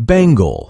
Bengal.